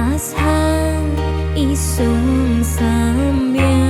ashan isung sambil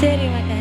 சரிம்மா